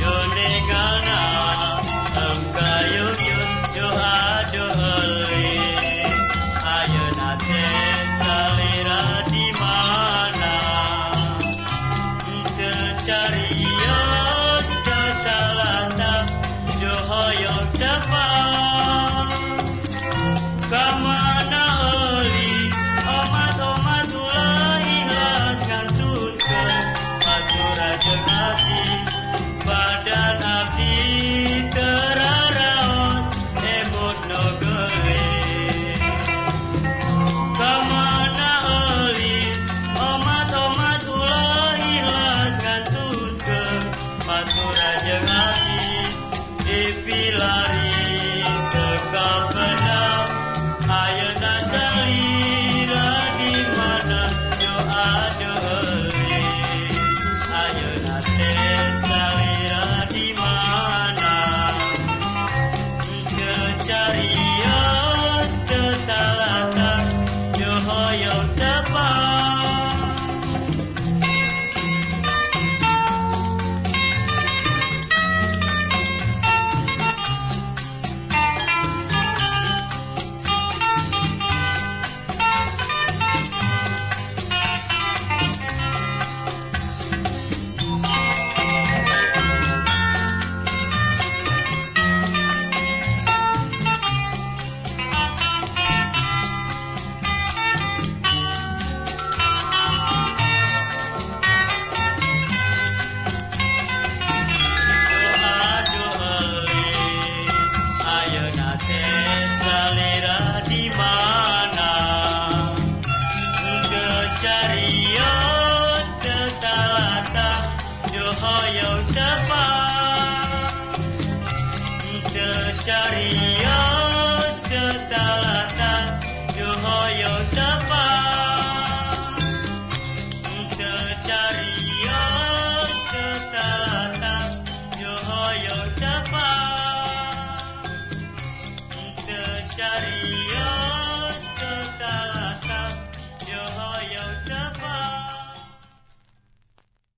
You're le gana.